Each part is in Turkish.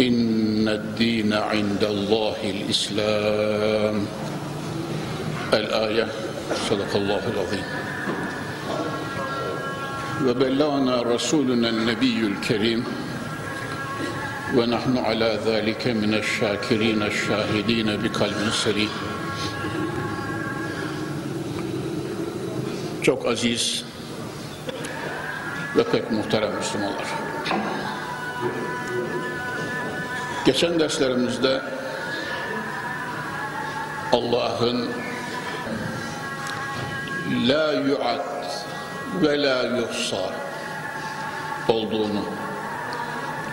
إن الدين عند الله الإسلام. الآية. صدق الله العظيم. وبلغنا رسولنا النبي الكريم ونحن على ذلك من الشاكرين الشاهدين بقلب سليم. Çok aziz ve pek muhterem Müslümanlar. Geçen derslerimizde Allah'ın la yu'ad ve la yuhsa olduğunu,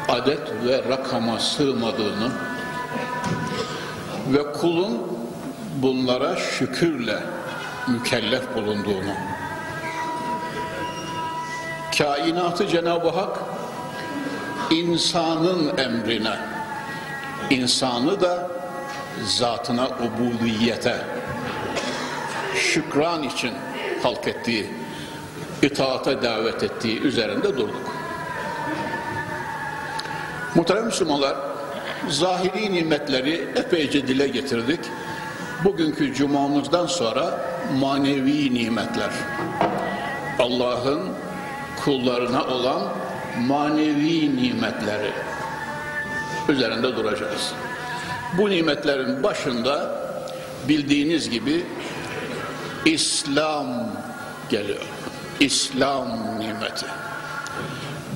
adet ve rakama sığmadığını ve kulun bunlara şükürle mükellef bulunduğunu, kainatı Cenab-ı Hak insanın emrine, insanı da zatına ubudiyete, şükran için halk ettiği, itaate davet ettiği üzerinde durduk. Muhterem Müslümanlar, zahiri nimetleri epeyce dile getirdik. Bugünkü cumamızdan sonra manevi nimetler, Allah'ın kullarına olan manevi nimetleri üzerinde duracağız. Bu nimetlerin başında bildiğiniz gibi İslam geliyor. İslam nimeti.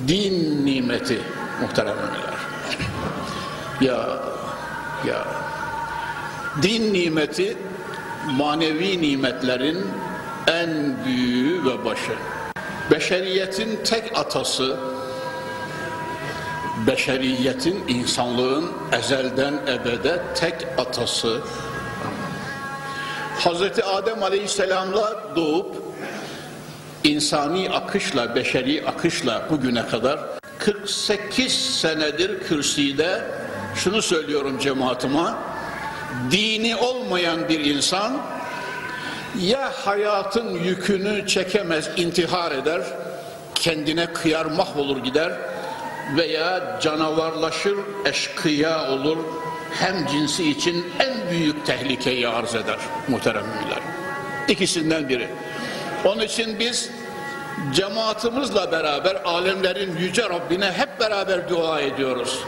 Din nimeti muhterem müminler. Ya ya din nimeti manevi nimetlerin en büyüğü ve başı. Beşeriyetin tek atası beşeriyetin, insanlığın ezelden ebede tek atası. Hazreti Adem Aleyhisselam'la doğup insani akışla, beşeri akışla bugüne kadar 48 senedir kürsüde şunu söylüyorum cemaatime dini olmayan bir insan ya hayatın yükünü çekemez, intihar eder, kendine kıyar mahvolur gider veya canavarlaşır, eşkıya olur, hem cinsi için en büyük tehlikeyi arz eder muhteremler. İkisinden biri. Onun için biz cemaatimizle beraber alemlerin yüce Rabbine hep beraber dua ediyoruz.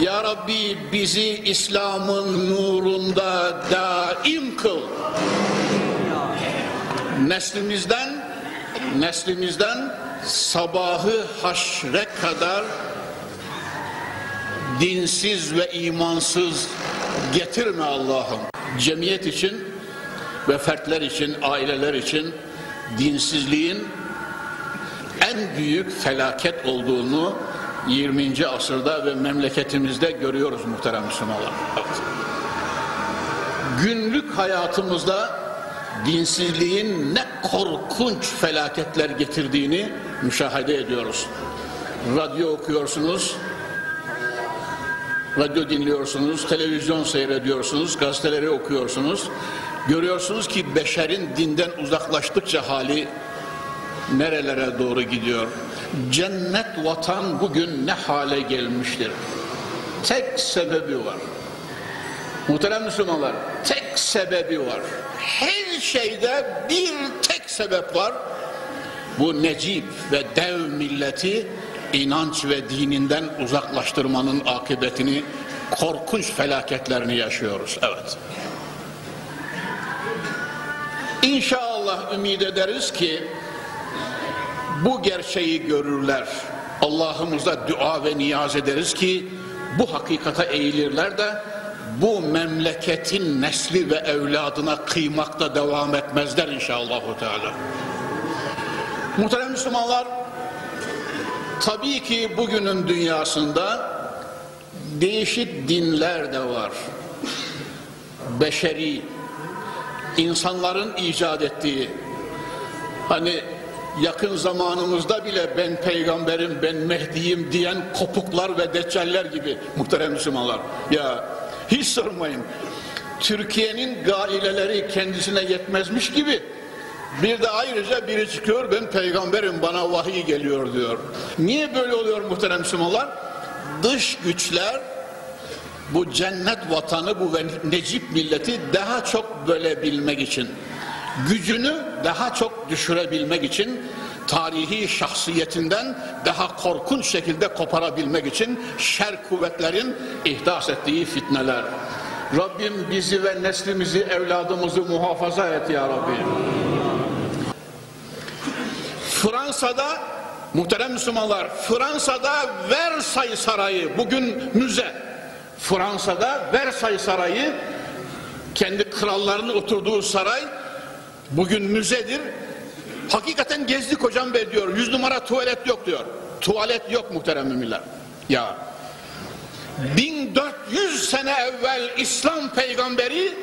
Ya Rabbi bizi İslam'ın nurunda daim kıl. Neslimizden neslimizden sabahı haşre kadar dinsiz ve imansız getirme Allah'ım. Cemiyet için ve fertler için, aileler için dinsizliğin en büyük felaket olduğunu 20. asırda ve memleketimizde görüyoruz muhterem Müslümanlar. Günlük hayatımızda dinsizliğin ne korkunç felaketler getirdiğini müşahede ediyoruz. Radyo okuyorsunuz, radyo dinliyorsunuz, televizyon seyrediyorsunuz, gazeteleri okuyorsunuz. Görüyorsunuz ki beşerin dinden uzaklaştıkça hali nerelere doğru gidiyor. Cennet vatan bugün ne hale gelmiştir. Tek sebebi var. Muhterem Müslümanlar, tek sebebi var. Her şeyde bir tek sebep var. Bu necip ve dev milleti inanç ve dininden uzaklaştırmanın akıbetini, korkunç felaketlerini yaşıyoruz. Evet. İnşallah ümit ederiz ki bu gerçeği görürler. Allah'ımıza dua ve niyaz ederiz ki bu hakikate eğilirler de bu memleketin nesli ve evladına kıymakta devam etmezler inşallah. Teala. Muhterem Müslümanlar, tabii ki bugünün dünyasında değişik dinler de var. Beşeri, insanların icat ettiği, hani yakın zamanımızda bile ben peygamberim, ben Mehdi'yim diyen kopuklar ve deccaller gibi muhterem Müslümanlar. Ya hiç sormayın. Türkiye'nin gaileleri kendisine yetmezmiş gibi bir de ayrıca biri çıkıyor ben peygamberim bana vahiy geliyor diyor. Niye böyle oluyor muhterem Müslümanlar? Dış güçler bu cennet vatanı bu necip milleti daha çok bölebilmek için gücünü daha çok düşürebilmek için tarihi şahsiyetinden daha korkunç şekilde koparabilmek için şer kuvvetlerin ihdas ettiği fitneler. Rabbim bizi ve neslimizi, evladımızı muhafaza et ya Rabbi. Fransa'da muhterem Müslümanlar, Fransa'da Versailles Sarayı bugün müze. Fransa'da Versailles Sarayı kendi krallarının oturduğu saray bugün müzedir. Hakikaten gezdik hocam be diyor. Yüz numara tuvalet yok diyor. Tuvalet yok muhterem müminler. Ya 1400 sene evvel İslam peygamberi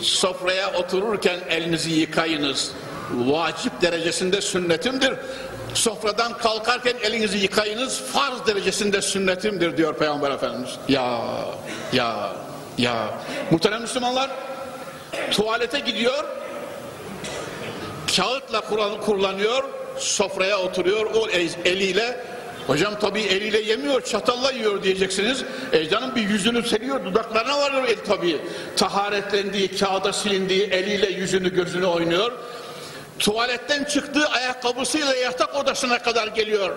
sofraya otururken elinizi yıkayınız. Vacip derecesinde sünnetimdir. Sofradan kalkarken elinizi yıkayınız farz derecesinde sünnetimdir diyor Peygamber Efendimiz. Ya ya ya muhterem Müslümanlar tuvalete gidiyor kağıtla kullanıyor sofraya oturuyor o eliyle hocam tabii eliyle yemiyor çatalla yiyor diyeceksiniz e canım bir yüzünü seriyor dudaklarına varıyor el tabii taharetlendiği kağıda silindiği eliyle yüzünü gözünü oynuyor tuvaletten çıktığı ayakkabısıyla yatak odasına kadar geliyor.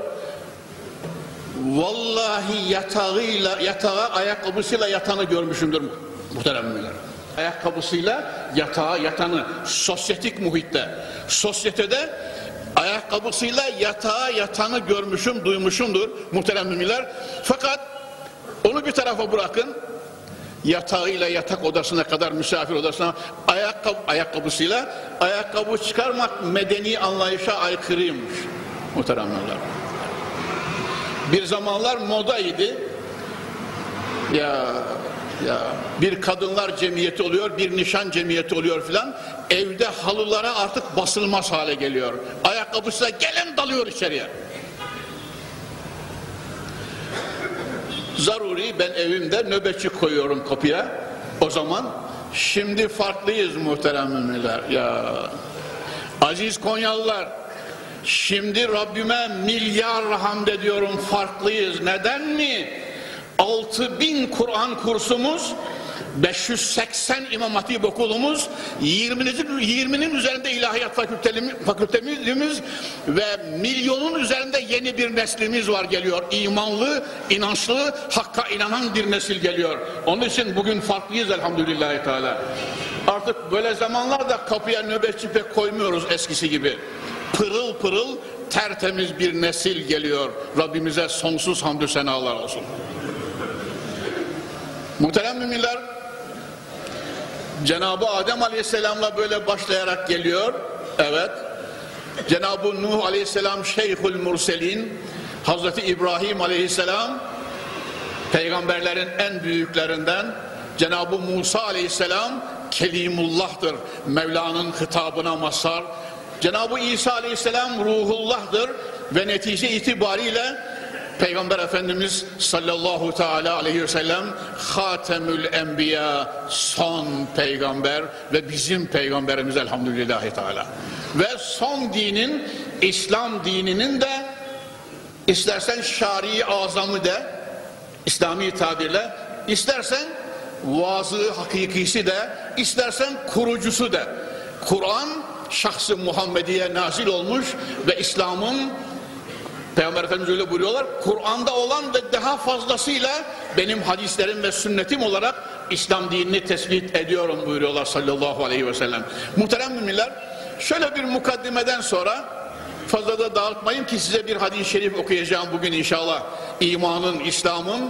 Vallahi yatağıyla yatağa ayakkabısıyla yatanı görmüşümdür muhteremler. Ayakkabısıyla yatağa yatanı sosyetik muhitte. Sosyetede ayakkabısıyla yatağa yatanı görmüşüm duymuşumdur muhterem müminler fakat onu bir tarafa bırakın yatağıyla yatak odasına kadar misafir odasına ayakkabı, ayakkabısıyla ayakkabı çıkarmak medeni anlayışa aykırıymış muhteremler bir zamanlar modaydı ya ya bir kadınlar cemiyeti oluyor, bir nişan cemiyeti oluyor filan. Evde halılara artık basılmaz hale geliyor. Ayakkabısıyla gelen dalıyor içeriye. Zaruri ben evimde nöbetçi koyuyorum kapıya. O zaman şimdi farklıyız muhterem müminler. Ya aziz Konyalılar şimdi Rabbime milyar hamd ediyorum farklıyız. Neden mi? 6000 Kur'an kursumuz 580 İmam Hatip okulumuz 20'nin 20'nin üzerinde ilahiyat fakültemiz ve milyonun üzerinde yeni bir neslimiz var geliyor. İmanlı, inançlı, hakka inanan bir nesil geliyor. Onun için bugün farklıyız elhamdülillahi teala. Artık böyle zamanlarda kapıya nöbetçi pek koymuyoruz eskisi gibi. Pırıl pırıl tertemiz bir nesil geliyor. Rabbimize sonsuz hamdü senalar olsun. Muhterem müminler Cenab-ı Adem Aleyhisselam'la böyle başlayarak geliyor. Evet. Cenab-ı Nuh Aleyhisselam Şeyhül Murselin Hazreti İbrahim Aleyhisselam peygamberlerin en büyüklerinden Cenab-ı Musa Aleyhisselam Kelimullah'tır. Mevla'nın hitabına mazhar. Cenab-ı İsa Aleyhisselam ruhullah'dır ve netice itibariyle Peygamber Efendimiz sallallahu teala aleyhi ve sellem Hatemül Enbiya son peygamber ve bizim peygamberimiz elhamdülillahi teala. Ve son dinin İslam dininin de istersen şari azamı de İslami tabirle istersen vaazı hakikisi de istersen kurucusu de Kur'an şahsı Muhammediye nazil olmuş ve İslam'ın Peygamber Efendimiz öyle buyuruyorlar. Kur'an'da olan ve daha fazlasıyla benim hadislerim ve sünnetim olarak İslam dinini tespit ediyorum buyuruyorlar sallallahu aleyhi ve sellem. Muhterem müminler şöyle bir mukaddimeden sonra fazla da dağıtmayın ki size bir hadis-i şerif okuyacağım bugün inşallah. İmanın, İslam'ın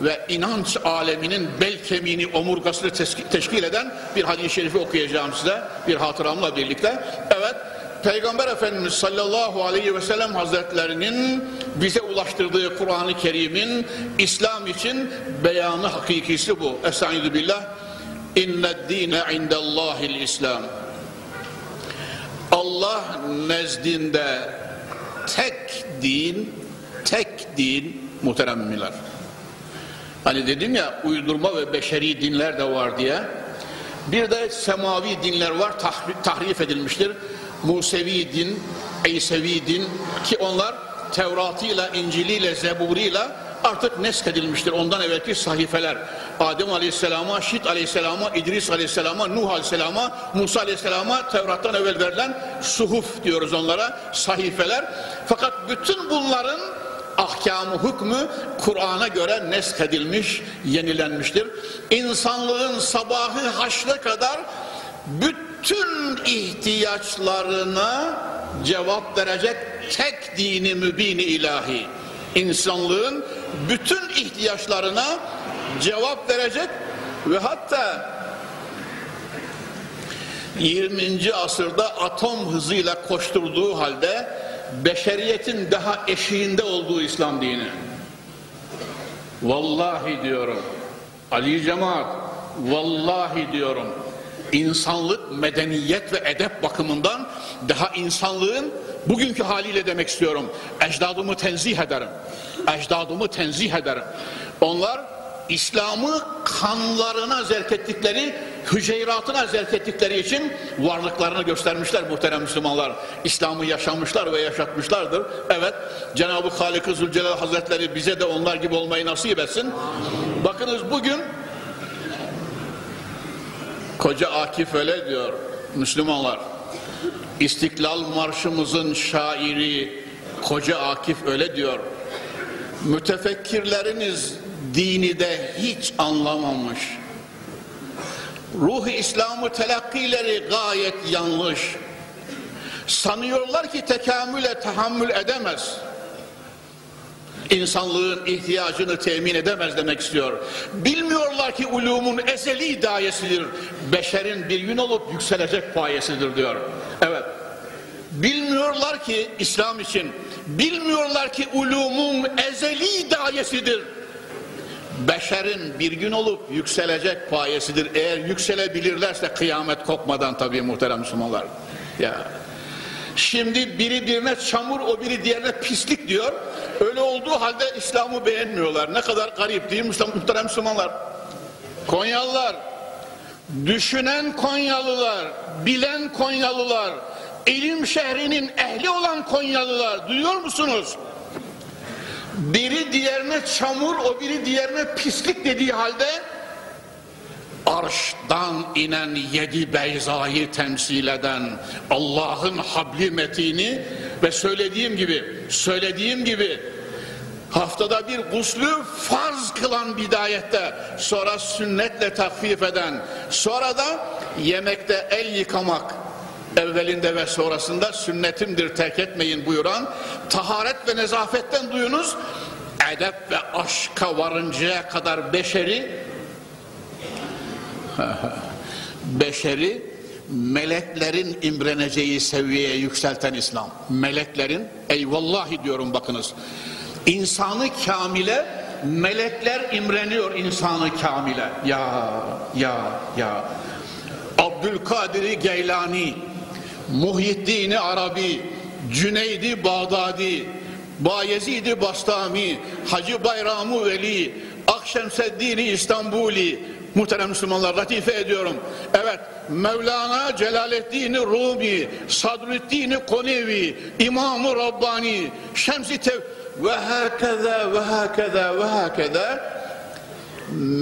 ve inanç aleminin bel kemiğini, omurgasını teşkil eden bir hadis-i şerifi okuyacağım size bir hatıramla birlikte. Evet, Peygamber Efendimiz sallallahu aleyhi ve sellem hazretlerinin bize ulaştırdığı Kur'an-ı Kerim'in İslam için beyanı hakikisi bu. Estaizu billah. İnned dine indellahil İslam. Allah nezdinde tek din, tek din muhterem. Hani dedim ya uydurma ve beşeri dinler de var diye. Bir de semavi dinler var tahrif edilmiştir. Musevi din, İsevi din ki onlar Tevrat'ıyla, İncil'iyle, Zebur'ıyla artık neskedilmiştir. Ondan evvelki sahifeler. Adem Aleyhisselam'a, Şit Aleyhisselam'a, İdris Aleyhisselam'a, Nuh Aleyhisselam'a, Musa Aleyhisselam'a Tevrat'tan evvel verilen suhuf diyoruz onlara, sahifeler. Fakat bütün bunların ahkamı, hükmü Kur'an'a göre neskedilmiş, yenilenmiştir. İnsanlığın sabahı haşre kadar bütün ihtiyaçlarına cevap verecek tek dini mübini ilahi. İnsanlığın bütün ihtiyaçlarına cevap verecek ve hatta 20. asırda atom hızıyla koşturduğu halde beşeriyetin daha eşiğinde olduğu İslam dini. Vallahi diyorum, Ali Cemaat, vallahi diyorum, insanlık, medeniyet ve edep bakımından daha insanlığın bugünkü haliyle demek istiyorum. Ecdadımı tenzih ederim. Ecdadımı tenzih ederim. Onlar İslam'ı kanlarına zerk ettikleri, hüceyratına zerk ettikleri için varlıklarını göstermişler muhterem Müslümanlar. İslam'ı yaşamışlar ve yaşatmışlardır. Evet, Cenab-ı Halik-i Zülcelal Hazretleri bize de onlar gibi olmayı nasip etsin. Bakınız bugün Koca Akif öyle diyor Müslümanlar. İstiklal Marşımızın şairi Koca Akif öyle diyor. Mütefekkirleriniz dini de hiç anlamamış. Ruh-i İslam'ı telakkileri gayet yanlış. Sanıyorlar ki tekamüle tahammül edemez. İnsanlığın ihtiyacını temin edemez demek istiyor. Bilmiyorlar ki ulumun ezeli dayesidir. Beşerin bir gün olup yükselecek payesidir diyor. Evet. Bilmiyorlar ki İslam için, bilmiyorlar ki ulumun ezeli dayesidir beşerin bir gün olup yükselecek payesidir. Eğer yükselebilirlerse kıyamet kopmadan tabii muhterem Müslümanlar. Ya. Şimdi biri birine çamur, o biri diğerine pislik diyor. Öyle olduğu halde İslam'ı beğenmiyorlar. Ne kadar garip değil mi muhterem Müslümanlar? Konyalılar, düşünen Konyalılar, bilen Konyalılar, ilim şehrinin ehli olan Konyalılar duyuyor musunuz? biri diğerine çamur, o biri diğerine pislik dediği halde arştan inen yedi beyzayı temsil eden Allah'ın habli metini ve söylediğim gibi söylediğim gibi haftada bir guslü farz kılan bidayette sonra sünnetle takfif eden sonra da yemekte el yıkamak evvelinde ve sonrasında sünnetimdir terk etmeyin buyuran taharet ve nezafetten duyunuz edep ve aşka varıncaya kadar beşeri beşeri meleklerin imreneceği seviyeye yükselten İslam. Meleklerin eyvallahi diyorum bakınız insanı kamile melekler imreniyor insanı kamile. Ya ya ya. Abdülkadir Geylani Muhyiddin Arabi, Cüneydi Bağdadi, Bayezid Bastami, Hacı Bayramı Veli, Akşemseddin İstanbuli, muhterem Müslümanlar latife ediyorum. Evet, Mevlana Celaleddin Rumi, Sadrüddin Konevi, İmam-ı Rabbani, Şems-i Tev ve hakeza ve hakeza ve hakeza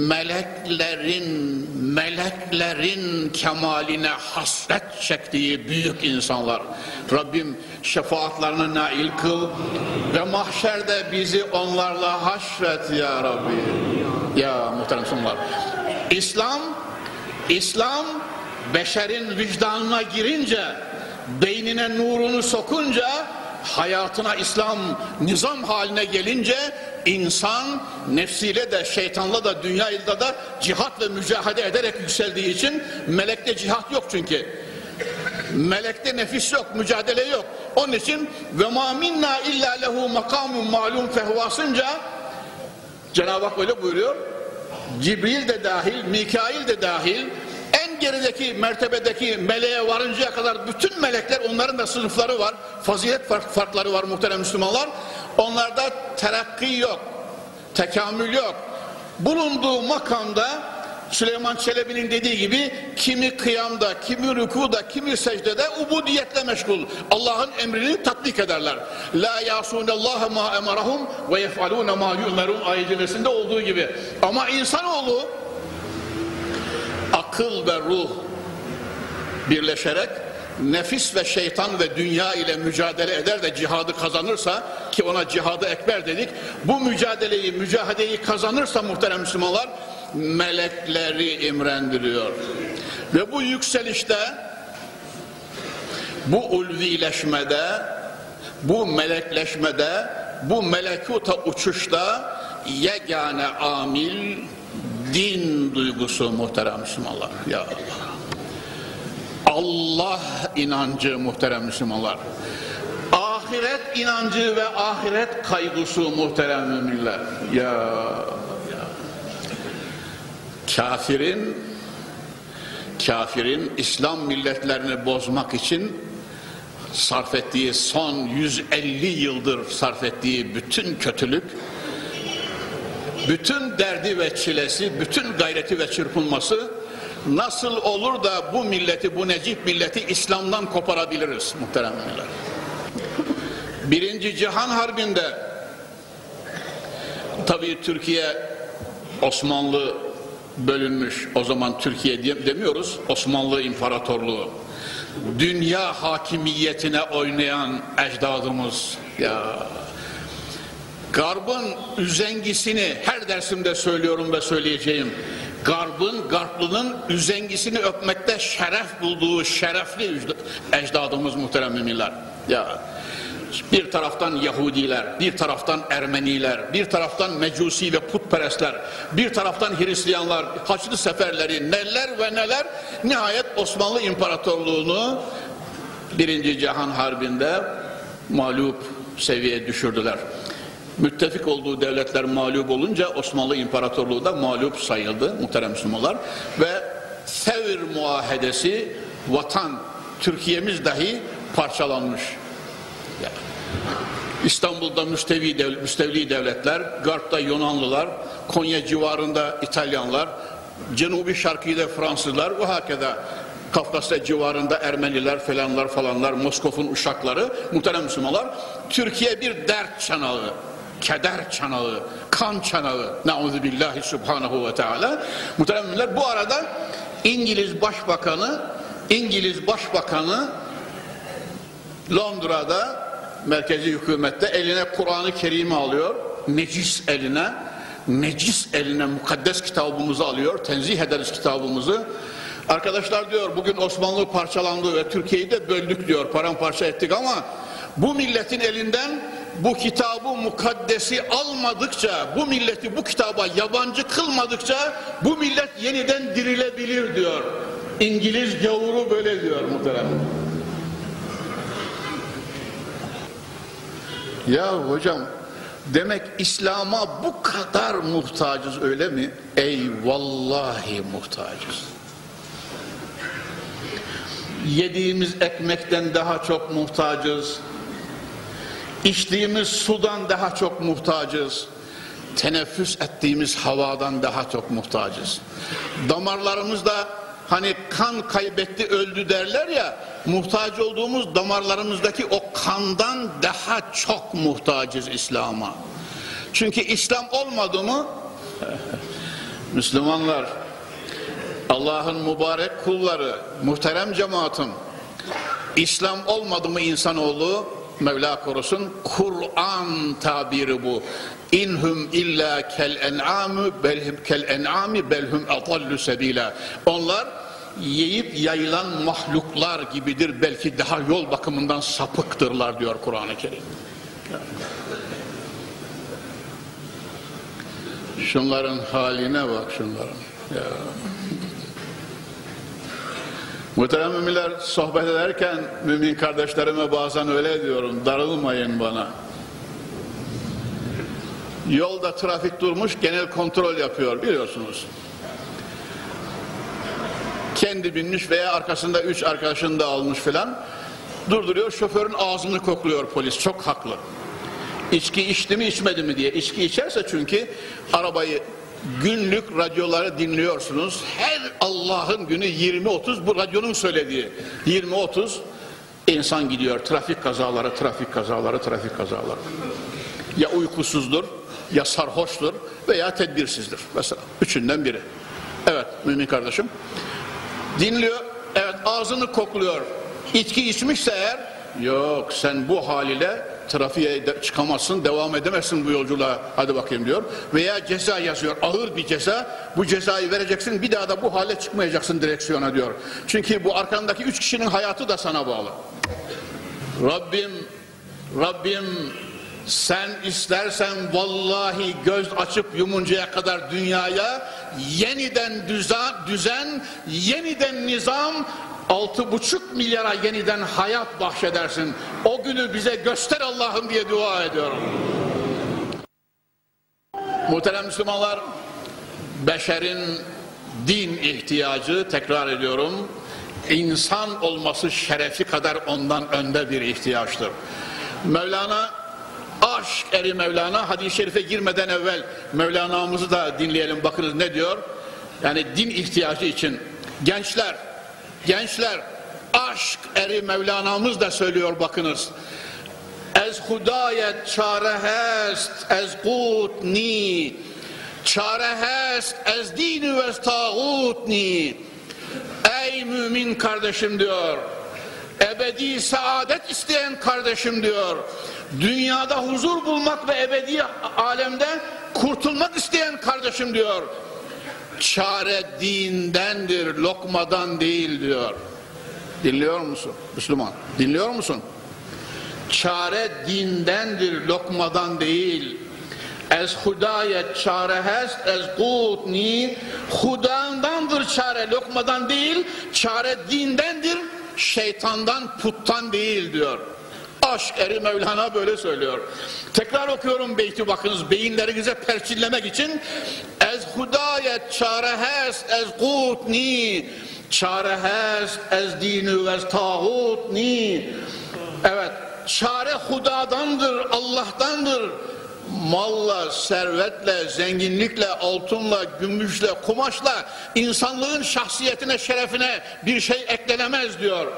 meleklerin meleklerin kemaline hasret çektiği büyük insanlar. Rabbim şefaatlerine nail kıl ve mahşerde bizi onlarla haşret ya Rabbi. Ya muhterem sunlar. İslam İslam beşerin vicdanına girince beynine nurunu sokunca hayatına İslam nizam haline gelince insan nefsiyle de şeytanla da dünyayla da cihat ve mücadele ederek yükseldiği için melekte cihat yok çünkü. Melekte nefis yok, mücadele yok. Onun için ve ma minna illa lehu makamun malum fehvasınca Cenab-ı Hak böyle buyuruyor. Cibril de dahil, Mikail de dahil, en gerideki mertebedeki meleğe varıncaya kadar bütün melekler onların da sınıfları var. Fazilet fark, farkları var muhterem Müslümanlar. Onlarda terakki yok, tekamül yok. Bulunduğu makamda Süleyman Çelebi'nin dediği gibi kimi kıyamda, kimi rükuda, kimi secdede ubudiyetle meşgul. Allah'ın emrini tatbik ederler. La yasunallaha ma emarahum ve yef'aluna ma yu'merun ayetinde olduğu gibi. Ama insanoğlu akıl ve ruh birleşerek nefis ve şeytan ve dünya ile mücadele eder de cihadı kazanırsa ki ona cihadı ekber dedik bu mücadeleyi mücadeyi kazanırsa muhterem Müslümanlar melekleri imrendiriyor ve bu yükselişte bu ulvileşmede bu melekleşmede bu melekuta uçuşta yegane amil din duygusu muhterem Müslümanlar ya Allah Allah inancı muhterem Müslümanlar. Ahiret inancı ve ahiret kaygısı muhterem müminler. Ya. Kafirin kafirin İslam milletlerini bozmak için sarf ettiği son 150 yıldır sarf ettiği bütün kötülük bütün derdi ve çilesi, bütün gayreti ve çırpınması nasıl olur da bu milleti, bu necip milleti İslam'dan koparabiliriz muhteremler. Birinci Cihan Harbi'nde tabii Türkiye Osmanlı bölünmüş. O zaman Türkiye demiyoruz. Osmanlı İmparatorluğu. Dünya hakimiyetine oynayan ecdadımız. Ya Garbın üzengisini her dersimde söylüyorum ve söyleyeceğim. Garbın, Garplının üzengisini öpmekte şeref bulduğu şerefli ecdadımız muhterem. Ya bir taraftan Yahudiler, bir taraftan Ermeniler, bir taraftan Mecusi ve putperestler, bir taraftan Hristiyanlar, Haçlı seferleri neler ve neler? Nihayet Osmanlı İmparatorluğunu Birinci Cihan Harbi'nde mağlup seviyeye düşürdüler. Müttefik olduğu devletler mağlup olunca Osmanlı İmparatorluğu da mağlup sayıldı muhterem Müslümanlar. Ve Sevr muahedesi vatan Türkiye'miz dahi parçalanmış. Yani, İstanbul'da müstevi devlet, müstevli devletler, Garp'ta Yunanlılar, Konya civarında İtalyanlar, Cenubi Şarkı'da Fransızlar ve hakeza Kafkasya civarında Ermeniler falanlar falanlar, Moskov'un uşakları, muhterem Müslümanlar, Türkiye bir dert çanağı, keder çanağı, kan çanağı. Billahi subhanahu ve teala. Muhteremler bu arada İngiliz Başbakanı İngiliz Başbakanı Londra'da merkezi hükümette eline Kur'an-ı Kerim'i alıyor. Necis eline necis eline mukaddes kitabımızı alıyor. Tenzih ederiz kitabımızı. Arkadaşlar diyor bugün Osmanlı parçalandı ve Türkiye'yi de böldük diyor. Paramparça ettik ama bu milletin elinden bu kitabı mukaddesi almadıkça, bu milleti bu kitaba yabancı kılmadıkça bu millet yeniden dirilebilir diyor. İngiliz gavuru böyle diyor muhterem. Ya hocam demek İslam'a bu kadar muhtacız öyle mi? Ey vallahi muhtacız. Yediğimiz ekmekten daha çok muhtacız İçtiğimiz sudan daha çok muhtacız. Teneffüs ettiğimiz havadan daha çok muhtacız. Damarlarımızda hani kan kaybetti öldü derler ya muhtaç olduğumuz damarlarımızdaki o kandan daha çok muhtacız İslam'a. Çünkü İslam olmadı mı Müslümanlar Allah'ın mübarek kulları muhterem cemaatim İslam olmadı mı insanoğlu Mevla korusun Kur'an tabiri bu. İnhum illa kel en'amü belhum kel en'ami belhum atallu sebila. Onlar yiyip yayılan mahluklar gibidir. Belki daha yol bakımından sapıktırlar diyor Kur'an-ı Kerim. Şunların haline bak şunların. Ya. Muhterem müminler sohbet ederken mümin kardeşlerime bazen öyle diyorum. Darılmayın bana. Yolda trafik durmuş genel kontrol yapıyor biliyorsunuz. Kendi binmiş veya arkasında üç arkadaşını da almış filan. Durduruyor şoförün ağzını kokluyor polis çok haklı. İçki içti mi içmedi mi diye. İçki içerse çünkü arabayı günlük radyoları dinliyorsunuz. Her Allah'ın günü 20-30 bu radyonun söylediği 20-30 insan gidiyor. Trafik kazaları, trafik kazaları, trafik kazaları. Ya uykusuzdur, ya sarhoştur veya tedbirsizdir. Mesela üçünden biri. Evet mümin kardeşim. Dinliyor, evet ağzını kokluyor. İçki içmişse eğer, yok sen bu haliyle trafiğe de çıkamazsın, devam edemezsin bu yolculuğa, hadi bakayım diyor. Veya ceza yazıyor, ağır bir ceza, bu cezayı vereceksin, bir daha da bu hale çıkmayacaksın direksiyona diyor. Çünkü bu arkandaki üç kişinin hayatı da sana bağlı. Rabbim, Rabbim sen istersen vallahi göz açıp yumuncaya kadar dünyaya yeniden düzen, düzen yeniden nizam altı buçuk milyara yeniden hayat bahşedersin. O günü bize göster Allah'ım diye dua ediyorum. Muhterem Müslümanlar, beşerin din ihtiyacı, tekrar ediyorum, insan olması şerefi kadar ondan önde bir ihtiyaçtır. Mevlana, aşk eri Mevlana, hadis-i şerife girmeden evvel Mevlana'mızı da dinleyelim, bakınız ne diyor? Yani din ihtiyacı için gençler, gençler, aşk eri Mevlana'mız da söylüyor bakınız. Ez hudayet çare hest, ez kut ni, çare hest, ez dini ve tağut ni. Ey mümin kardeşim diyor, ebedi saadet isteyen kardeşim diyor, dünyada huzur bulmak ve ebedi alemde kurtulmak isteyen kardeşim diyor, çare dindendir, lokmadan değil diyor. Dinliyor musun Müslüman? Dinliyor musun? Çare dindendir, lokmadan değil. Ez hudayet çare hest, ez kutni. Hudandandır çare, lokmadan değil. Çare dindendir, şeytandan, puttan değil diyor. Aşk eri Mevlana böyle söylüyor. Tekrar okuyorum beyti bakınız beyinlerinize perçinlemek için. Ez hudayet çare hest, ez kutni. Çare hest, ez dini ve tağutni. Evet, çare hudadandır, Allah'tandır. Malla, servetle, zenginlikle, altınla, gümüşle, kumaşla insanlığın şahsiyetine, şerefine bir şey eklenemez diyor.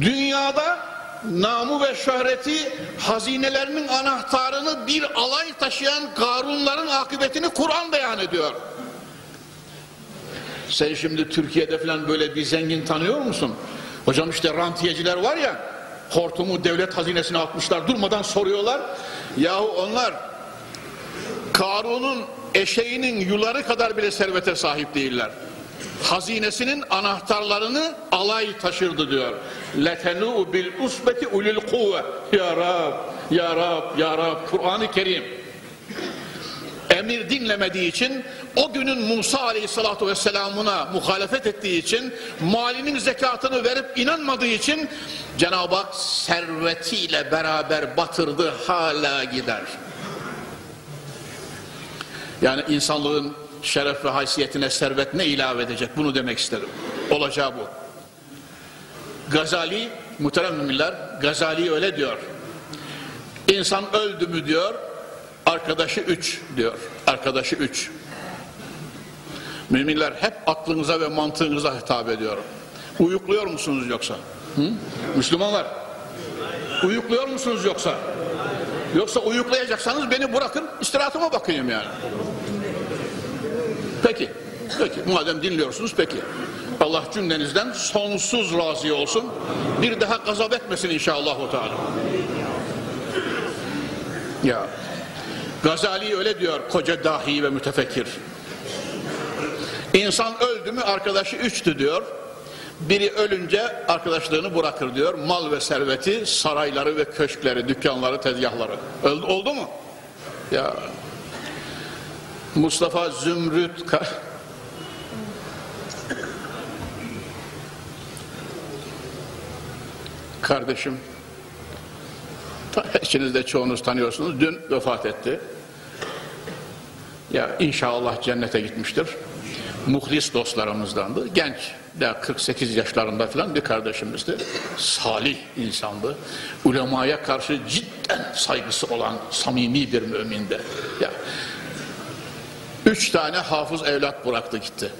Dünyada namı ve şöhreti hazinelerinin anahtarını bir alay taşıyan Karunların akıbetini Kur'an beyan ediyor. Sen şimdi Türkiye'de falan böyle bir zengin tanıyor musun? Hocam işte rantiyeciler var ya hortumu devlet hazinesine atmışlar durmadan soruyorlar. Yahu onlar Karun'un eşeğinin yuları kadar bile servete sahip değiller. Hazinesinin anahtarlarını alay taşırdı diyor. Letenu bil usbeti ulil kuvve. Ya Rab, Ya Rab, Ya Rab. Kur'an-ı Kerim emir dinlemediği için o günün Musa Aleyhisselatü Vesselam'ına muhalefet ettiği için malinin zekatını verip inanmadığı için Cenab-ı Hak servetiyle beraber batırdı hala gider. Yani insanlığın şeref ve haysiyetine servet ne ilave edecek bunu demek isterim. Olacağı bu. Gazali, muhterem müminler, Gazali öyle diyor. İnsan öldü mü diyor, arkadaşı üç diyor. Arkadaşı üç. Müminler hep aklınıza ve mantığınıza hitap ediyorum. Uyukluyor musunuz yoksa? Hı? Müslümanlar, uyukluyor musunuz yoksa? Yoksa uyuklayacaksanız beni bırakın, istirahatıma bakayım yani. Peki, peki. Madem dinliyorsunuz peki. Allah cümlenizden sonsuz razı olsun. Bir daha gazap etmesin inşallah. Teala. Ya Gazali öyle diyor koca dahi ve mütefekkir. İnsan öldü mü arkadaşı üçtü diyor. Biri ölünce arkadaşlığını bırakır diyor. Mal ve serveti, sarayları ve köşkleri, dükkanları, tezgahları. Öldü, oldu mu? Ya Mustafa Zümrüt kardeşim. Ta- İçinizde çoğunuz tanıyorsunuz. Dün vefat etti. Ya inşallah cennete gitmiştir. Muhlis dostlarımızdandı. Genç, daha 48 yaşlarında falan bir kardeşimizdi. Salih insandı. Ulemaya karşı cidden saygısı olan samimi bir mümindi. Ya Üç tane hafız evlat bıraktı gitti.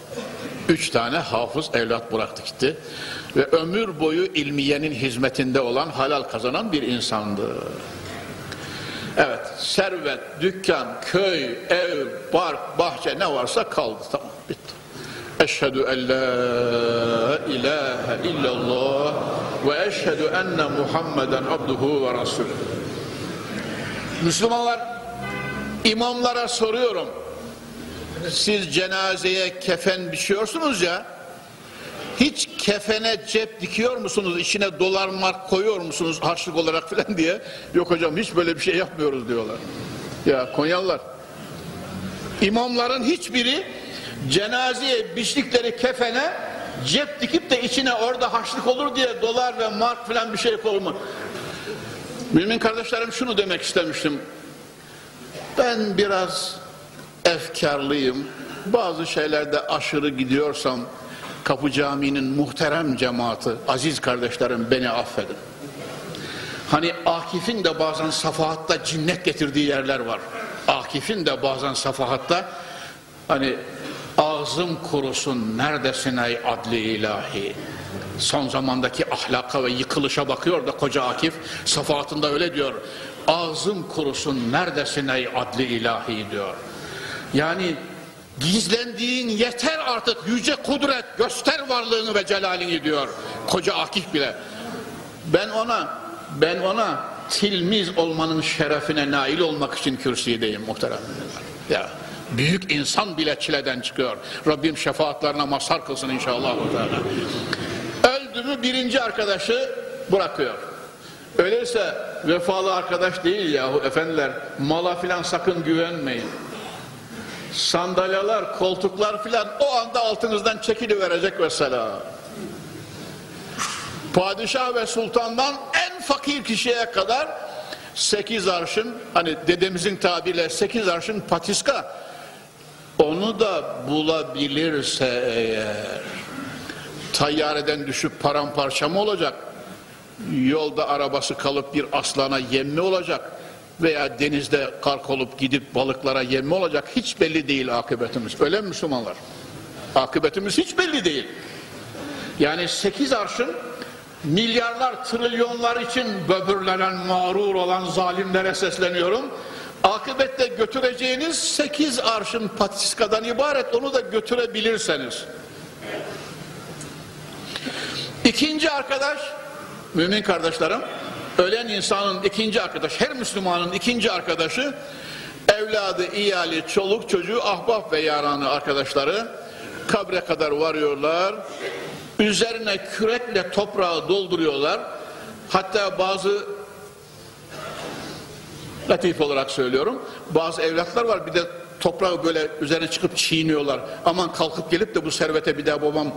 Üç tane hafız evlat bıraktı gitti. Ve ömür boyu ilmiyenin hizmetinde olan, halal kazanan bir insandı. Evet, servet, dükkan, köy, ev, park, bahçe ne varsa kaldı. Tamam, bitti. Eşhedü en la ilahe illallah ve eşhedü enne Muhammeden abduhu ve rasulü. Müslümanlar, imamlara soruyorum. Siz cenazeye kefen biçiyorsunuz ya, hiç kefene cep dikiyor musunuz, içine dolar mark koyuyor musunuz harçlık olarak falan diye. Yok hocam hiç böyle bir şey yapmıyoruz diyorlar. Ya Konyalılar. İmamların hiçbiri cenazeye biçtikleri kefene cep dikip de içine orada harçlık olur diye dolar ve mark falan bir şey koyma. Mümin kardeşlerim şunu demek istemiştim. Ben biraz efkarlıyım. Bazı şeylerde aşırı gidiyorsam Kapı Camii'nin muhterem cemaati, aziz kardeşlerim beni affedin. Hani Akif'in de bazen safahatta cinnet getirdiği yerler var. Akif'in de bazen safahatta hani ağzım kurusun neredesin ey adli ilahi. Son zamandaki ahlaka ve yıkılışa bakıyor da koca Akif safahatında öyle diyor. Ağzım kurusun neredesin ey adli ilahi diyor. Yani gizlendiğin yeter artık yüce kudret göster varlığını ve celalini diyor koca Akif bile. Ben ona ben ona tilmiz olmanın şerefine nail olmak için kürsüdeyim muhterem. Ya büyük insan bile çileden çıkıyor. Rabbim şefaatlerine mazhar kılsın inşallah. Öldü mü birinci arkadaşı bırakıyor. Öyleyse vefalı arkadaş değil yahu efendiler. Mala filan sakın güvenmeyin. Sandalyeler, koltuklar filan o anda altınızdan çekiliverecek mesela. Padişah ve sultandan en fakir kişiye kadar sekiz arşın hani dedemizin tabiriyle sekiz arşın patiska onu da bulabilirse eğer tayyareden düşüp paramparça mı olacak yolda arabası kalıp bir aslana yem mi olacak veya denizde kark olup gidip balıklara yem olacak hiç belli değil akıbetimiz öyle mi Müslümanlar akıbetimiz hiç belli değil yani sekiz arşın milyarlar, trilyonlar için böbürlenen, mağrur olan zalimlere sesleniyorum. Akıbette götüreceğiniz sekiz arşın patiskadan ibaret onu da götürebilirseniz. İkinci arkadaş, mümin kardeşlerim, ölen insanın ikinci arkadaş, her Müslümanın ikinci arkadaşı, evladı, iyali, çoluk, çocuğu, ahbap ve yaranı arkadaşları kabre kadar varıyorlar üzerine kürekle toprağı dolduruyorlar. Hatta bazı latif olarak söylüyorum. Bazı evlatlar var bir de toprağı böyle üzerine çıkıp çiğniyorlar. Aman kalkıp gelip de bu servete bir daha babam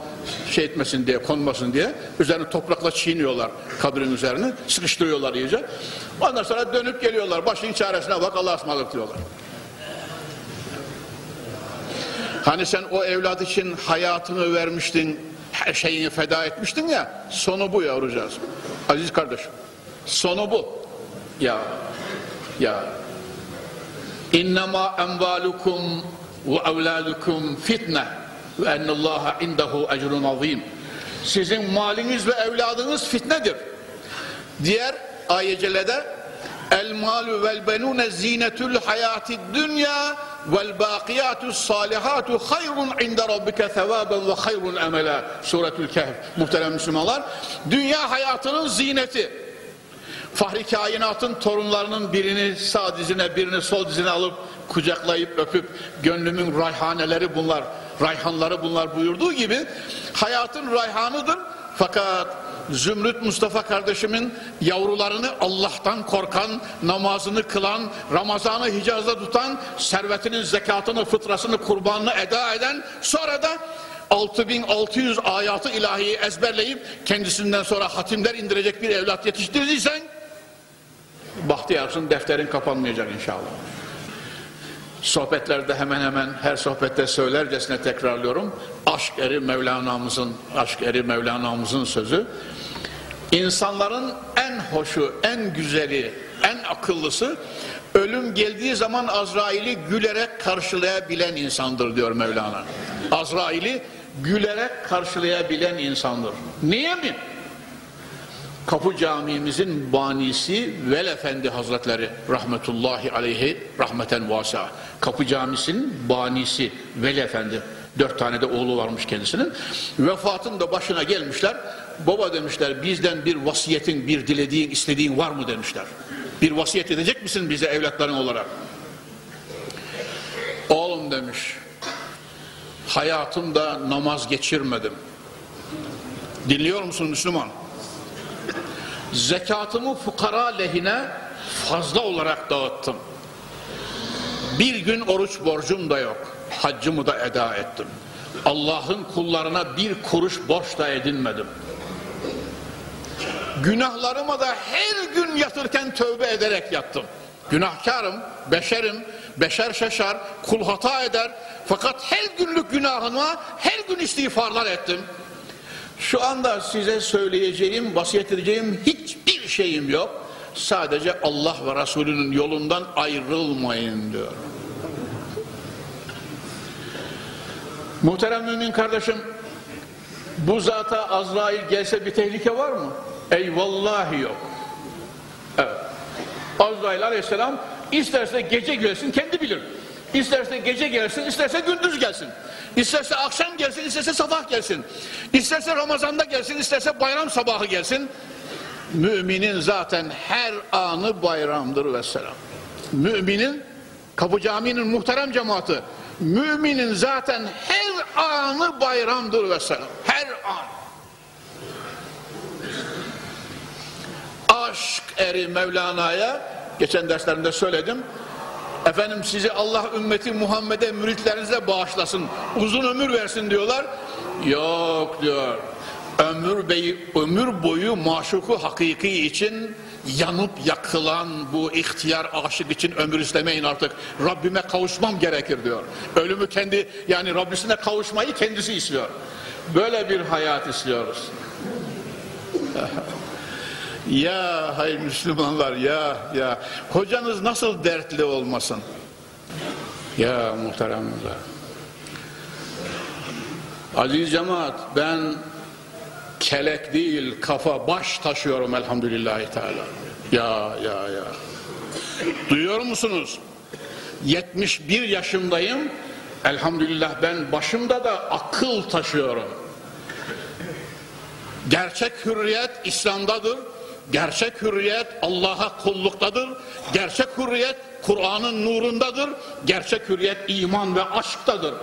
şey etmesin diye, konmasın diye. Üzerine toprakla çiğniyorlar kabrin üzerine. Sıkıştırıyorlar iyice. Ondan sonra dönüp geliyorlar. Başın çaresine bak Allah'a ısmarladık diyorlar. Hani sen o evlat için hayatını vermiştin, her şeyini feda etmiştin ya, sonu bu yavrucağız. Aziz kardeşim, sonu bu. Ya, ya. İnnemâ envâlukum ve evlâlukum fitne ve ennallâhe indehu ecrun azîm. Sizin maliniz ve evladınız fitnedir. Diğer ayecelede El malu vel benune zinetul hayati dünya vel bakiyatu salihatu hayrun inde rabbike sevaben ve hayrun emela. Suretül Kehf. Muhterem Müslümanlar. Dünya hayatının zineti. Fahri kainatın torunlarının birini sağ dizine birini sol dizine alıp kucaklayıp öpüp gönlümün rayhaneleri bunlar, rayhanları bunlar buyurduğu gibi hayatın rayhanıdır. Fakat Zümrüt Mustafa kardeşimin yavrularını Allah'tan korkan, namazını kılan, Ramazan'ı Hicaz'da tutan, servetinin zekatını, fıtrasını, kurbanını eda eden, sonra da 6600 ayatı ilahiyi ezberleyip kendisinden sonra hatimler indirecek bir evlat yetiştirdiysen bahtiyarsın defterin kapanmayacak inşallah. Sohbetlerde hemen hemen her sohbette söylercesine tekrarlıyorum. Aşk eri Mevlana'mızın, aşk eri Mevlana'mızın sözü. İnsanların en hoşu, en güzeli, en akıllısı ölüm geldiği zaman Azrail'i gülerek karşılayabilen insandır diyor Mevlana. Azrail'i gülerek karşılayabilen insandır. Niye mi? Kapı Camimizin banisi Vel Efendi Hazretleri rahmetullahi aleyhi rahmeten vasa. Kapı Camisi'nin banisi Vel Efendi. Dört tane de oğlu varmış kendisinin. Vefatın da başına gelmişler. Baba demişler bizden bir vasiyetin, bir dilediğin, istediğin var mı demişler. Bir vasiyet edecek misin bize evlatların olarak? Oğlum demiş. Hayatımda namaz geçirmedim. Dinliyor musun Müslüman? Zekatımı fukara lehine fazla olarak dağıttım. Bir gün oruç borcum da yok. Haccımı da eda ettim. Allah'ın kullarına bir kuruş borç da edinmedim. Günahlarıma da her gün yatırken tövbe ederek yattım. Günahkarım, beşerim, beşer şaşar, kul hata eder. Fakat her günlük günahıma her gün istiğfarlar ettim. Şu anda size söyleyeceğim, vasiyet edeceğim hiçbir şeyim yok. Sadece Allah ve Resulünün yolundan ayrılmayın diyor. Muhterem mümin kardeşim, bu zata Azrail gelse bir tehlike var mı? Eyvallahi yok. Evet. Azrail aleyhisselam isterse gece gelsin kendi bilir. İsterse gece gelsin, isterse gündüz gelsin. İsterse akşam gelsin, isterse sabah gelsin. İsterse Ramazan'da gelsin, isterse bayram sabahı gelsin. Müminin zaten her anı bayramdır vesselam. Müminin, Kapı Camii'nin muhterem cemaati, müminin zaten her anı bayramdır vesselam. Her an. Aşk eri Mevlana'ya, geçen derslerimde söyledim, Efendim sizi Allah ümmeti Muhammed'e müritlerinize bağışlasın. Uzun ömür versin diyorlar. Yok diyor. Ömür, bey, ömür boyu maşuku hakiki için yanıp yakılan bu ihtiyar aşık için ömür istemeyin artık. Rabbime kavuşmam gerekir diyor. Ölümü kendi yani Rabbisine kavuşmayı kendisi istiyor. Böyle bir hayat istiyoruz. Ya hay Müslümanlar ya ya hocanız nasıl dertli olmasın? Ya muhteremler. Aziz cemaat ben kelek değil kafa baş taşıyorum elhamdülillahi teala. Ya ya ya. Duyuyor musunuz? 71 yaşındayım. Elhamdülillah ben başımda da akıl taşıyorum. Gerçek hürriyet İslam'dadır. Gerçek hürriyet Allah'a kulluktadır. Gerçek hürriyet Kur'an'ın nurundadır. Gerçek hürriyet iman ve aşktadır.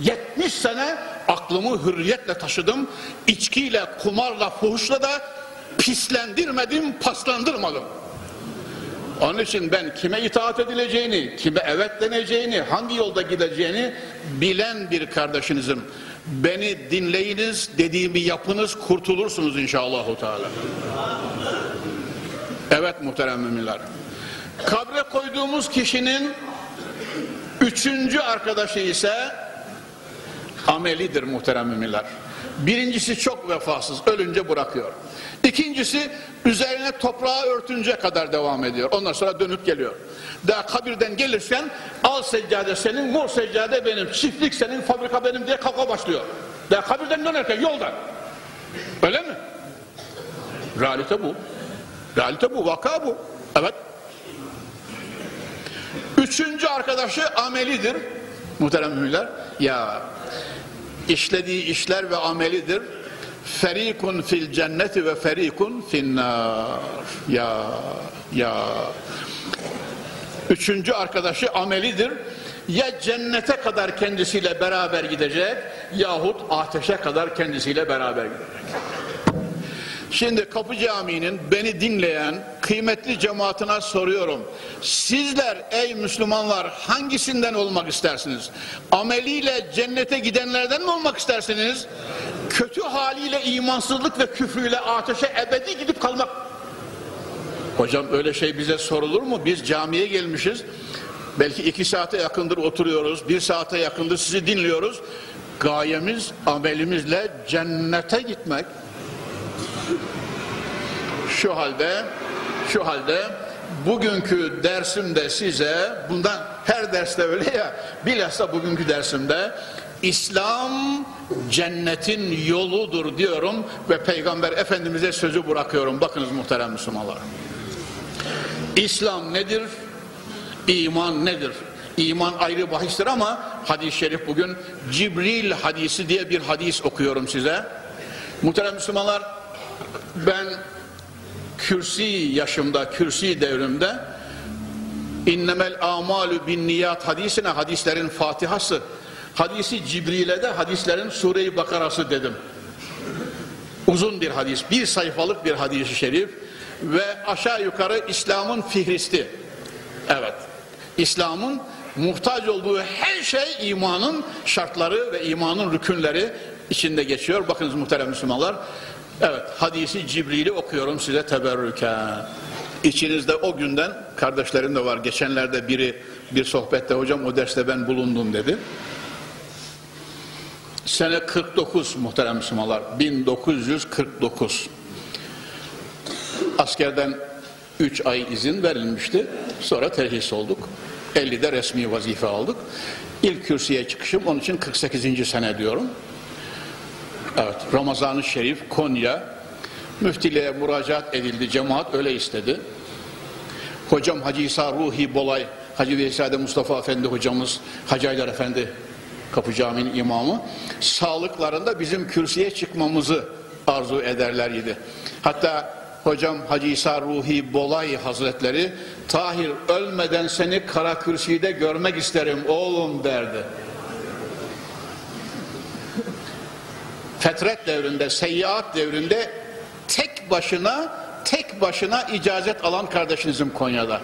70 sene aklımı hürriyetle taşıdım. İçkiyle, kumarla, fuhuşla da pislendirmedim, paslandırmadım. Onun için ben kime itaat edileceğini, kime evet deneceğini, hangi yolda gideceğini bilen bir kardeşinizim. Beni dinleyiniz, dediğimi yapınız, kurtulursunuz inşallah. Teala. Evet muhterem müminler. Kabre koyduğumuz kişinin üçüncü arkadaşı ise amelidir muhterem müminler. Birincisi çok vefasız, ölünce bırakıyor. İkincisi üzerine toprağı örtünce kadar devam ediyor. Ondan sonra dönüp geliyor. Daha kabirden gelirsen al seccade senin, mor seccade benim, çiftlik senin, fabrika benim diye kavga başlıyor. Daha kabirden dönerken yolda. Öyle mi? Realite bu. Realite bu, vaka bu. Evet. Üçüncü arkadaşı amelidir. Muhterem müminler. Ya işlediği işler ve amelidir. Ferikun fil cenneti ve ferikun finnar. Ya ya. Üçüncü arkadaşı amelidir. Ya cennete kadar kendisiyle beraber gidecek yahut ateşe kadar kendisiyle beraber gidecek. Şimdi Kapı Camii'nin beni dinleyen kıymetli cemaatine soruyorum. Sizler ey Müslümanlar hangisinden olmak istersiniz? Ameliyle cennete gidenlerden mi olmak istersiniz? Kötü haliyle imansızlık ve küfrüyle ateşe ebedi gidip kalmak. Hocam öyle şey bize sorulur mu? Biz camiye gelmişiz. Belki iki saate yakındır oturuyoruz. Bir saate yakındır sizi dinliyoruz. Gayemiz amelimizle cennete gitmek. Şu halde şu halde bugünkü dersimde size bundan her derste öyle ya bilhassa bugünkü dersimde İslam cennetin yoludur diyorum ve Peygamber Efendimiz'e sözü bırakıyorum. Bakınız muhterem Müslümanlar. İslam nedir? İman nedir? İman ayrı bahistir ama hadis-i şerif bugün Cibril hadisi diye bir hadis okuyorum size. Muhterem Müslümanlar ben kürsi yaşımda, kürsi devrimde innemel amalu bin niyat hadisine hadislerin fatihası hadisi Cibril'e de hadislerin Sure-i Bakarası dedim. Uzun bir hadis, bir sayfalık bir hadis-i şerif ve aşağı yukarı İslam'ın fihristi. Evet, İslam'ın muhtaç olduğu her şey imanın şartları ve imanın rükünleri içinde geçiyor. Bakınız muhterem Müslümanlar. Evet, hadisi Cibril'i okuyorum size teberrüken. İçinizde o günden kardeşlerim de var. Geçenlerde biri bir sohbette hocam o derste ben bulundum dedi. Sene 49 muhterem Müslümanlar. 1949. Askerden 3 ay izin verilmişti. Sonra terhis olduk. 50'de resmi vazife aldık. İlk kürsüye çıkışım onun için 48. sene diyorum. Evet, Ramazan-ı Şerif, Konya, müftiliğe müracaat edildi, cemaat öyle istedi. Hocam Hacı İsa Ruhi Bolay, Hacı Veysade Mustafa Efendi hocamız, Hacı Aydar Efendi, Kapı Camii'nin imamı, sağlıklarında bizim kürsüye çıkmamızı arzu ederler idi. Hatta hocam Hacı İsa Ruhi Bolay Hazretleri, Tahir ölmeden seni kara kürsüde görmek isterim oğlum derdi. Fetret devrinde, seyyiat devrinde tek başına tek başına icazet alan kardeşinizim Konya'da.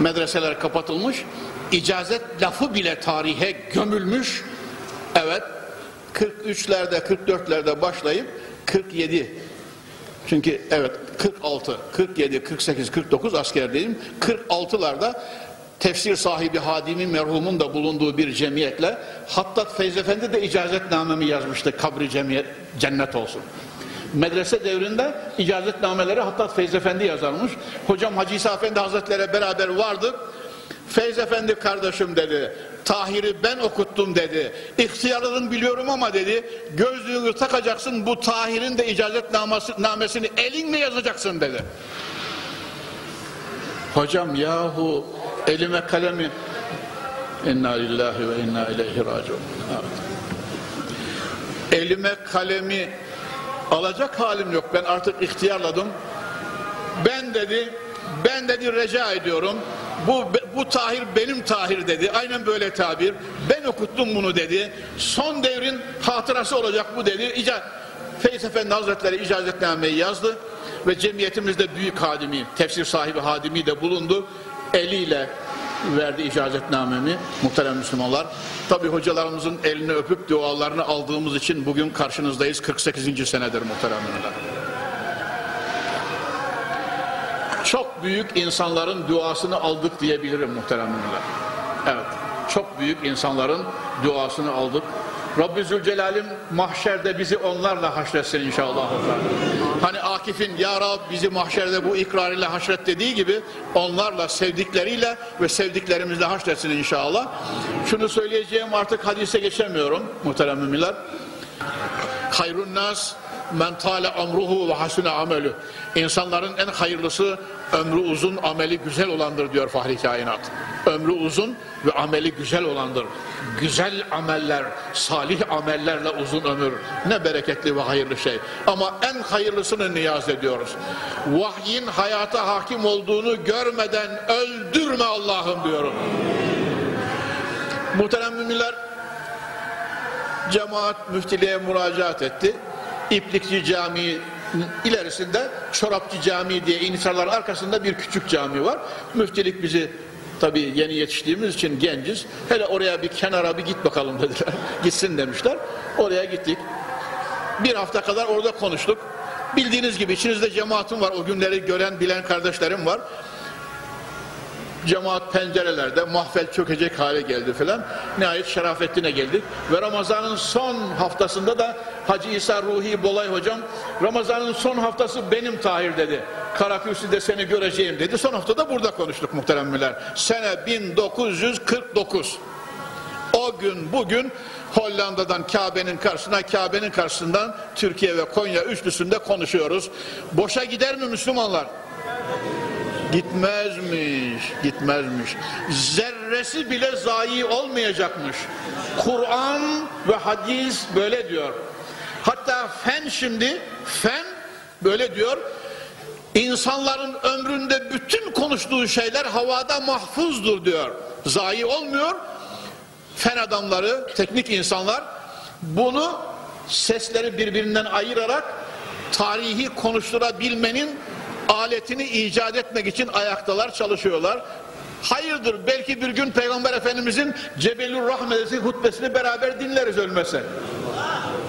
Medreseler kapatılmış, icazet lafı bile tarihe gömülmüş. Evet, 43'lerde, 44'lerde başlayıp 47 çünkü evet 46, 47, 48, 49 askerdeyim. 46'larda tefsir sahibi Hadimi merhumun da bulunduğu bir cemiyetle Hattat Feyz Efendi de icazetnamemi yazmıştı kabri cemiyet cennet olsun. Medrese devrinde icazetnameleri Hattat Feyz Efendi yazarmış. Hocam Hacı İsa Efendi Hazretleri beraber vardı. Feyz Efendi kardeşim dedi. Tahir'i ben okuttum dedi. İhtiyarını biliyorum ama dedi. Gözlüğünü takacaksın bu Tahir'in de icazetnamesini elinle yazacaksın dedi. Hocam yahu elime kalemi inna lillahi ve inna ileyhi raciun. Elime kalemi alacak halim yok. Ben artık ihtiyarladım. Ben dedi, ben dedi rica ediyorum. Bu bu Tahir benim Tahir dedi. Aynen böyle tabir. Ben okuttum bunu dedi. Son devrin hatırası olacak bu dedi. İca Feyz Efendi Hazretleri icazetnameyi yazdı ve cemiyetimizde büyük hadimi, tefsir sahibi hadimi de bulundu. Eliyle verdi icazetnamemi muhterem Müslümanlar. Tabi hocalarımızın elini öpüp dualarını aldığımız için bugün karşınızdayız. 48. senedir muhterem Müslümanlar. Çok büyük insanların duasını aldık diyebilirim muhterem Müslümanlar. Evet, çok büyük insanların duasını aldık. Rabbi Zülcelal'im mahşerde bizi onlarla haşretsin inşallah. Hani Akif'in Ya Rab bizi mahşerde bu ikrarıyla haşret dediği gibi onlarla sevdikleriyle ve sevdiklerimizle haşretsin inşallah. Şunu söyleyeceğim artık hadise geçemiyorum muhterem müminler. Hayrun nas men tale amruhu ve hasune amelü. İnsanların en hayırlısı ömrü uzun, ameli güzel olandır diyor Fahri Kainat. Ömrü uzun ve ameli güzel olandır. Güzel ameller, salih amellerle uzun ömür. Ne bereketli ve hayırlı şey. Ama en hayırlısını niyaz ediyoruz. Vahyin hayata hakim olduğunu görmeden öldürme Allah'ım diyorum. Muhterem müminler, cemaat müftiliğe müracaat etti. İplikçi Camii ilerisinde Çorapçı Camii diye İnsanların arkasında bir küçük cami var. Müftülük bizi tabii yeni yetiştiğimiz için genciz. Hele oraya bir kenara bir git bakalım dediler. Gitsin demişler. Oraya gittik. Bir hafta kadar orada konuştuk. Bildiğiniz gibi içinizde cemaatim var. O günleri gören bilen kardeşlerim var cemaat pencerelerde mahfel çökecek hale geldi falan. Nihayet Şerafettin'e geldik. Ve Ramazan'ın son haftasında da Hacı İsa Ruhi Bolay hocam Ramazan'ın son haftası benim Tahir dedi. Karakürsü'de seni göreceğim dedi. Son haftada burada konuştuk muhteremler. Sene 1949. O gün bugün Hollanda'dan Kabe'nin karşısına, Kabe'nin karşısından Türkiye ve Konya üçlüsünde konuşuyoruz. Boşa gider mi Müslümanlar? Gitmezmiş, gitmezmiş. Zerresi bile zayi olmayacakmış. Kur'an ve hadis böyle diyor. Hatta fen şimdi, fen böyle diyor. İnsanların ömründe bütün konuştuğu şeyler havada mahfuzdur diyor. Zayi olmuyor. Fen adamları, teknik insanlar bunu sesleri birbirinden ayırarak tarihi konuşturabilmenin aletini icat etmek için ayaktalar çalışıyorlar. Hayırdır belki bir gün Peygamber Efendimizin Cebelur Rahmetesi hutbesini beraber dinleriz ölmese.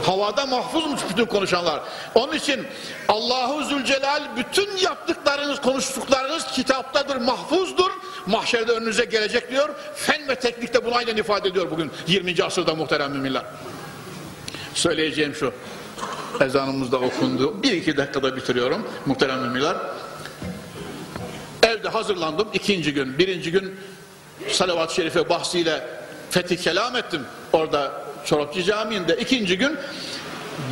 Havada mahfuzmuş bütün konuşanlar. Onun için Allahu Zülcelal bütün yaptıklarınız, konuştuklarınız kitaptadır, mahfuzdur. Mahşerde önünüze gelecek diyor. Fen ve teknikte bunu aynen ifade ediyor bugün 20. asırda muhterem müminler. Söyleyeceğim şu ezanımız da okundu. Bir iki dakikada bitiriyorum muhterem müminler. Evde hazırlandım ikinci gün. Birinci gün salavat-ı şerife bahsiyle fethi kelam ettim. Orada Çorapçı Camii'nde. ikinci gün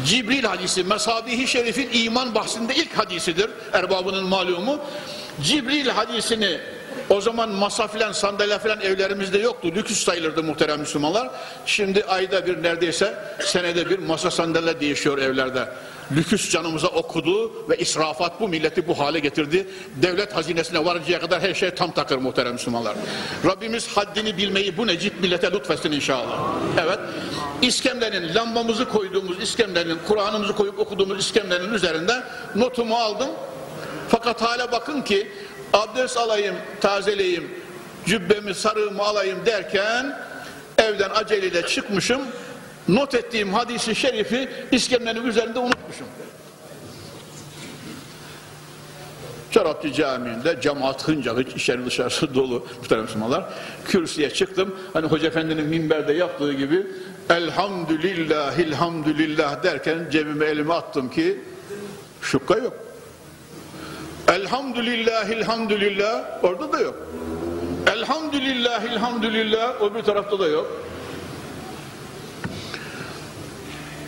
Cibril hadisi Mesabihi Şerif'in iman bahsinde ilk hadisidir. Erbabının malumu. Cibril hadisini o zaman masa filan sandalye filan evlerimizde yoktu. Lüks sayılırdı muhterem Müslümanlar. Şimdi ayda bir neredeyse senede bir masa sandalye değişiyor evlerde. Lüküs canımıza okudu ve israfat bu milleti bu hale getirdi. Devlet hazinesine varıncaya kadar her şey tam takır muhterem Müslümanlar. Rabbimiz haddini bilmeyi bu necip millete lütfetsin inşallah. Evet. İskemlenin, lambamızı koyduğumuz iskemlenin, Kur'an'ımızı koyup okuduğumuz iskemlenin üzerinde notumu aldım. Fakat hala bakın ki abdest alayım, tazeleyim, cübbemi sarığımı alayım derken evden aceleyle çıkmışım. Not ettiğim hadisi şerifi iskemlenin üzerinde unutmuşum. Çorapçı Camii'nde cemaat hınca hiç içeri dışarısı dolu muhterem Müslümanlar. Kürsüye çıktım. Hani Hoca Efendi'nin minberde yaptığı gibi Elhamdülillah, ilhamdülillah derken cebime elimi attım ki şukka yok. Elhamdülillah, elhamdülillah orada da yok. Elhamdülillah, elhamdülillah o bir tarafta da yok.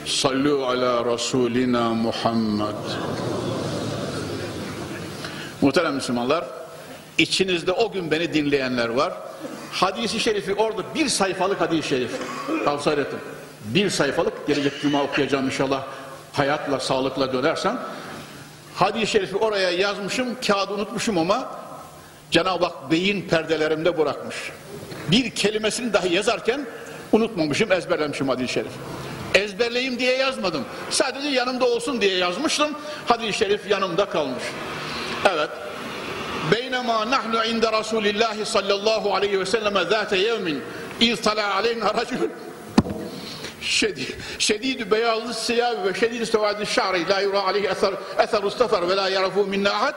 Sallu ala Resulina Muhammed. Muhterem Müslümanlar, içinizde o gün beni dinleyenler var. Hadisi şerifi orada bir sayfalık hadis-i şerif. Tavsiye ettim. Bir sayfalık gelecek cuma okuyacağım inşallah. Hayatla, sağlıkla dönersem Hadis-i şerifi oraya yazmışım, kağıdı unutmuşum ama Cenab-ı Hak beyin perdelerimde bırakmış. Bir kelimesini dahi yazarken unutmamışım, ezberlemişim hadis-i şerif. Ezberleyeyim diye yazmadım. Sadece yanımda olsun diye yazmıştım. Hadis-i şerif yanımda kalmış. Evet. Beynema nahnu inde Resulillahi sallallahu aleyhi ve selleme zâte yevmin iz tala aleyna racülün şedid, şedid beyazlı siyah ve şedid sevadi şa'ri la yura aleyhi eser, eser ustafar ve la yarafu minna ahad.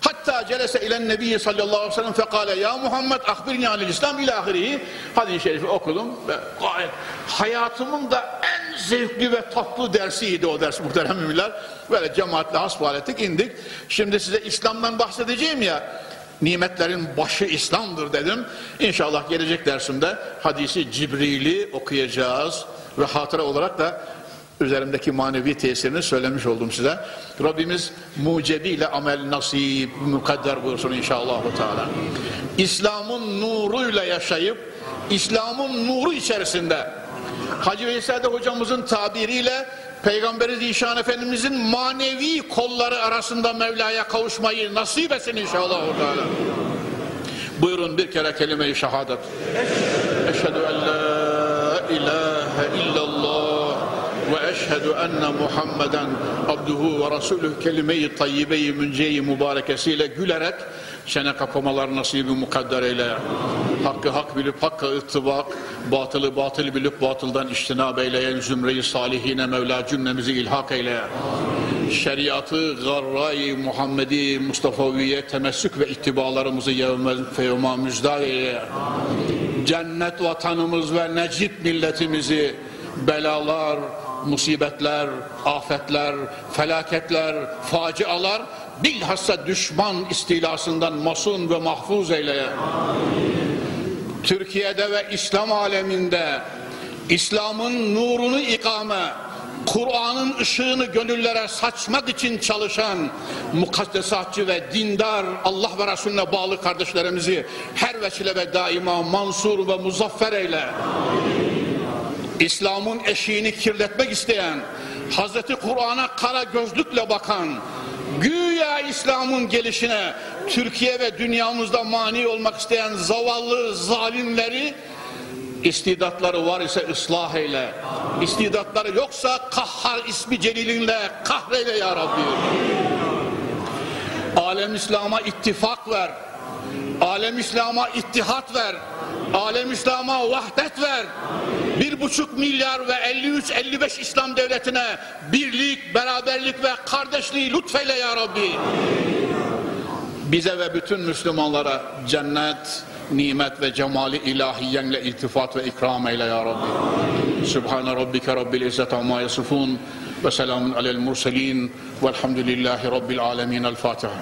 Hatta celese ilen nebi sallallahu aleyhi ve sellem fekale ya Muhammed akbirni anil İslam ilahirihi hadis-i şerifi okudum ve gayet hayatımın da en zevkli ve tatlı dersiydi o ders muhterem müminler. Böyle cemaatle hasbihal ettik indik. Şimdi size İslam'dan bahsedeceğim ya nimetlerin başı İslam'dır dedim. İnşallah gelecek dersimde hadisi Cibril'i okuyacağız ve hatıra olarak da üzerimdeki manevi tesirini söylemiş oldum size. Rabbimiz mucebiyle amel nasip mukadder buyursun inşallah. Teala. İslam'ın nuruyla yaşayıp İslam'ın nuru içerisinde Hacı Veysade hocamızın tabiriyle Peygamberi Zişan Efendimizin manevi kolları arasında Mevla'ya kavuşmayı nasip etsin inşallah. Teala. Buyurun bir kere kelime-i şehadet. Eşhedü en la ilahe eşhedü enne Muhammeden abduhu ve rasuluh kelime-i tayyibe-i münce-i mübarekesiyle gülerek çene kapamalar nasibi mukadder eyle. Hakkı hak bilip hakka ıttibak, batılı batıl bilip batıldan iştinab eyleyen zümre-i salihine Mevla cümlemizi ilhak eyle. Şeriatı garra-i Muhammedi Mustafa'viye temessük ve ittibalarımızı yevme feyuma müjdat eyle. Cennet vatanımız ve necip milletimizi belalar, musibetler, afetler, felaketler, facialar bilhassa düşman istilasından masun ve mahfuz eyle. Türkiye'de ve İslam aleminde İslam'ın nurunu ikame, Kur'an'ın ışığını gönüllere saçmak için çalışan mukaddesatçı ve dindar Allah ve Resulüne bağlı kardeşlerimizi her vesile ve daima mansur ve muzaffer eyle. İslam'ın eşiğini kirletmek isteyen, Hazreti Kur'an'a kara gözlükle bakan, güya İslam'ın gelişine Türkiye ve dünyamızda mani olmak isteyen zavallı zalimleri istidatları var ise ıslah eyle. İstidatları yoksa kahhar ismi celilinle kahreyle ya Rabbi. Alem İslam'a ittifak ver. Alem İslam'a ittihat ver. Alem İslam'a vahdet ver. Bir buçuk milyar ve 53-55 İslam devletine birlik, beraberlik ve kardeşliği lütfeyle ya Rabbi. Bize ve bütün Müslümanlara cennet, nimet ve cemali ilahiyenle iltifat ve ikram eyle ya Rabbi. Sübhane Rabbike Rabbil İzzet amma yasifun ve selamun alel murselin velhamdülillahi Rabbil alemin. El Fatiha.